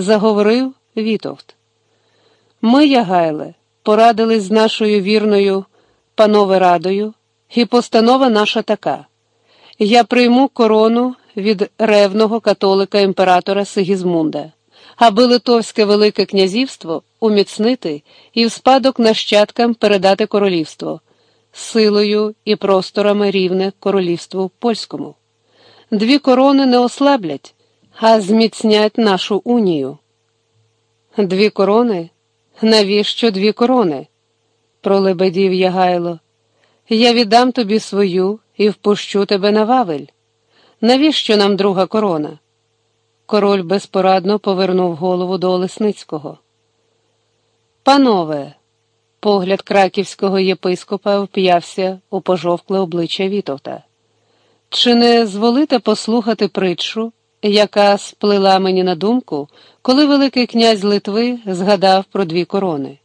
заговорив Вітовт. Ми, Ягайле, порадились з нашою вірною панове радою, і постанова наша така. Я прийму корону від ревного католика імператора Сигізмунда, аби Литовське Велике Князівство уміцнити і в спадок нащадкам передати королівство, силою і просторами рівне королівству польському. Дві корони не ослаблять, а зміцнять нашу унію. Дві корони? Навіщо дві корони? пролебедів Ягайло. Я віддам тобі свою і впущу тебе на Вавель. Навіщо нам друга корона? Король безпорадно повернув голову до Олесницького. Панове, погляд краківського єпископа вп'явся у пожовкле обличчя Вітовта. Чи не зволите послухати притчу, яка сплила мені на думку, коли Великий князь Литви згадав про дві корони?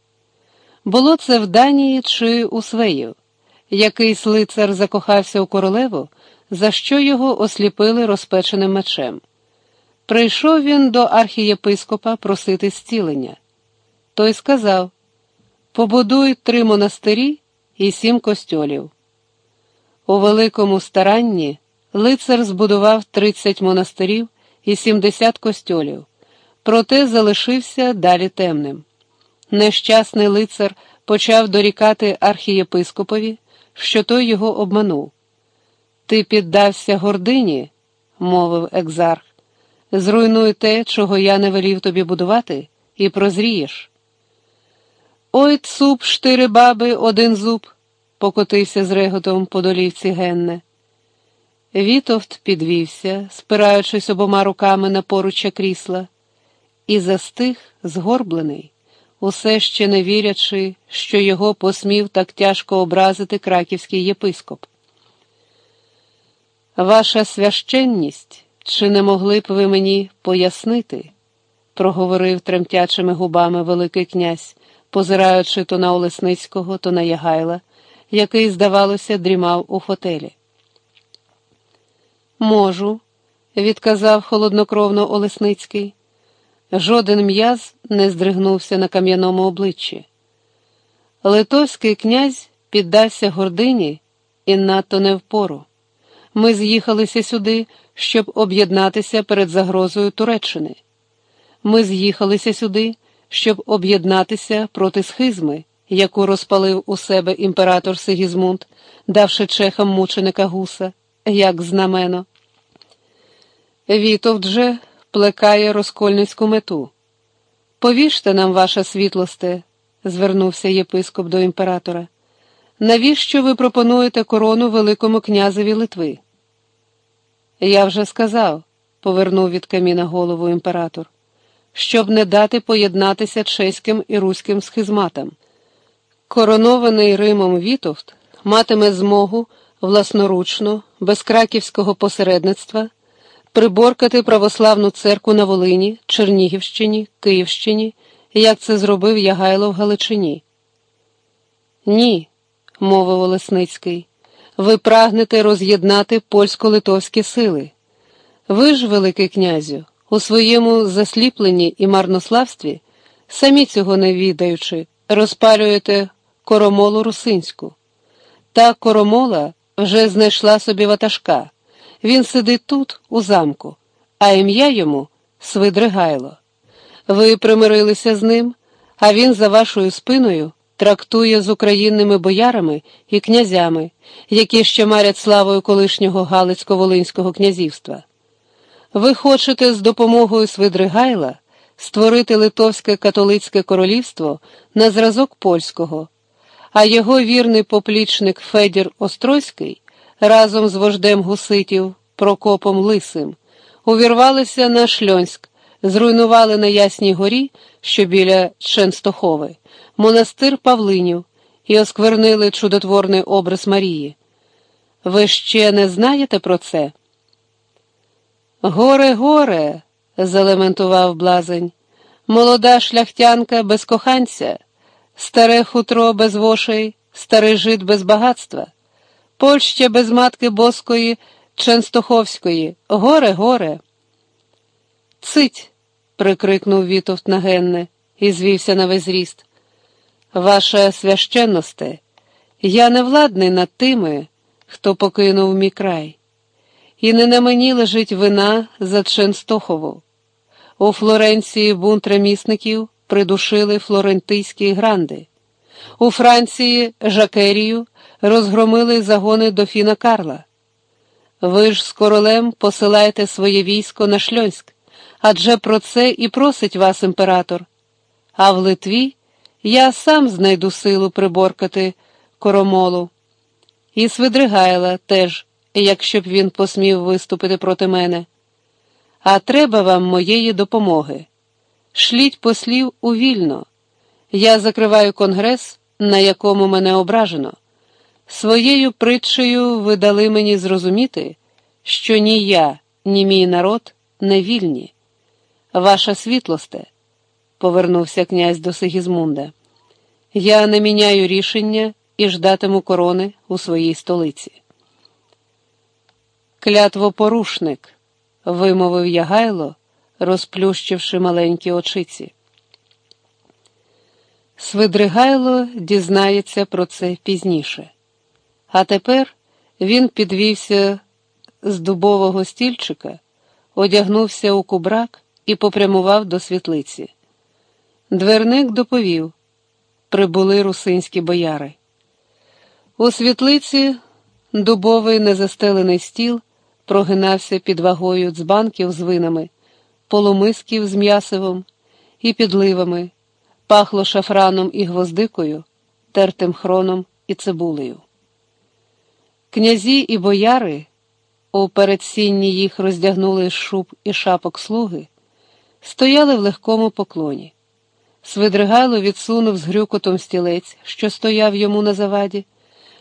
Було це в Данії чи у Свеїв? Якийсь лицар закохався у королеву, за що його осліпили розпеченим мечем. Прийшов він до архієпископа просити зцілення. Той сказав Побудуй три монастирі і сім костьолів. У великому старанні лицар збудував 30 монастирів і 70 костьолів, проте залишився далі темним. Нещасний лицар почав дорікати архієпископові, що той його обманув. Ти піддався гордині, мовив екзарх, зруйнуй те, чого я не велів тобі будувати, і прозрієш. Ой, цуп, штири баби, один зуб, покотився з реготом по долівці Генне. Вітовт підвівся, спираючись обома руками на поруччя крісла, і застиг, згорблений, усе ще не вірячи, що його посмів так тяжко образити краківський єпископ. Ваша священність, чи не могли б ви мені пояснити? проговорив тремтячими губами Великий князь, позираючи то на Олесницького, то на Ягайла, який, здавалося, дрімав у фотелі. Можу, відказав холоднокровно Олесницький. Жоден м'яз не здригнувся на кам'яному обличчі. Литовський князь піддався гордині і надто не впору. Ми з'їхалися сюди, щоб об'єднатися перед загрозою Туреччини. Ми з'їхалися сюди, щоб об'єднатися проти схизми, яку розпалив у себе імператор Сигізмунд, давши чехам мученика гуса, як знамено. Вітовт же плекає розкольницьку мету. Повіжте нам, ваша світлосте, звернувся єпископ до імператора. Навіщо ви пропонуєте корону Великому князеві Литви? Я вже сказав, повернув від каміна голову імператор, щоб не дати поєднатися чеським і руським схизматам. Коронований Римом Вітовт матиме змогу власноручно, без краківського посередництва, приборкати православну церкву на Волині, Чернігівщині, Київщині, як це зробив Ягайло в Галичині. Ні, мовив Олесницький, ви прагнете роз'єднати польсько-литовські сили. Ви ж, Великий князю, у своєму засліпленні і марнославстві, самі цього не відаючи, розпалюєте коромолу русинську. Та коромола вже знайшла собі ватажка. Він сидить тут, у замку, а ім'я йому Свидригайло. Ви примирилися з ним, а він за вашою спиною трактує з українними боярами і князями, які ще марять славою колишнього Галицько-Волинського князівства. Ви хочете з допомогою Свидригайла створити Литовське католицьке королівство на зразок польського, а його вірний поплічник Федір Острозький разом з вождем гуситів Прокопом Лисим увірвалися на Шльонськ, зруйнували на Ясній горі, що біля Ченстохови, монастир Павлинів і осквернили чудотворний образ Марії. Ви ще не знаєте про це? Горе, горе, залементував блазень, молода шляхтянка без коханця, старе хутро без вошей, старий жит без багатства, Польща без матки боскої, Ченстоховської, горе, горе. Цить, прикрикнув Вітовт на Генне і звівся на весь зріст. Ваше священносте, я не владний над тими, хто покинув мій край, і не на мені лежить вина за Ченстохову. У Флоренції бунт ремісників придушили флорентийські гранди. У Франції Жакерію розгромили загони дофіна Карла. Ви ж з королем посилаєте своє військо на Шльонськ, адже про це і просить вас імператор. А в Литві я сам знайду силу приборкати коромолу. І Свидригайла теж, якщо б він посмів виступити проти мене. А треба вам моєї допомоги. Шліть послів увільно. Я закриваю конгрес, на якому мене ображено. Своєю притчею ви дали мені зрозуміти, що ні я, ні мій народ не вільні. Ваша світлосте, повернувся князь до Сигізмунда. Я не міняю рішення і ждатиму корони у своїй столиці. Клятвопорушник, вимовив Ягайло, розплющивши маленькі очиці. Свидригайло дізнається про це пізніше. А тепер він підвівся з дубового стільчика, одягнувся у кубрак і попрямував до світлиці. Дверник доповів прибули русинські бояри. У світлиці дубовий незастелений стіл прогинався під вагою дзбанків з винами, полумисків з м'ясивом і підливами, пахло шафраном і гвоздикою, тертим хроном і цибулею. Князі і бояри, у передсінні їх роздягнули з шуб і шапок слуги, стояли в легкому поклоні. Свидригайло відсунув з грюкотом стілець, що стояв йому на заваді,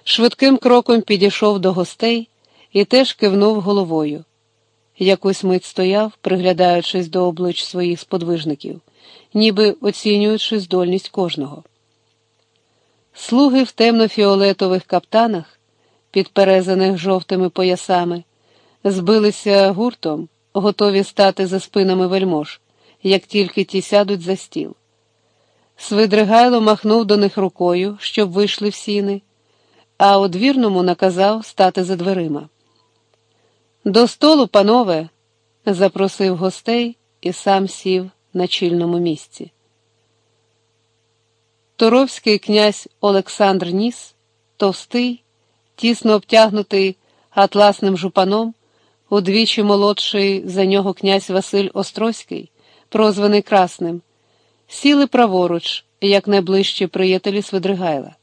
швидким кроком підійшов до гостей і теж кивнув головою. Якусь мить стояв, приглядаючись до облич своїх сподвижників, ніби оцінюючи здольність кожного. Слуги в темно-фіолетових каптанах, підперезаних жовтими поясами, збилися гуртом, готові стати за спинами вельмож, як тільки ті сядуть за стіл. Свидригайло махнув до них рукою, щоб вийшли в сіни, а одвірному наказав стати за дверима. До столу, панове, запросив гостей і сам сів на чільному місці. Торовський князь Олександр Ніс, товстий, тісно обтягнутий атласним жупаном, удвічі молодший за нього князь Василь Острозький, прозваний Красним, сіли праворуч, як найближчі приятелі Свидригайла.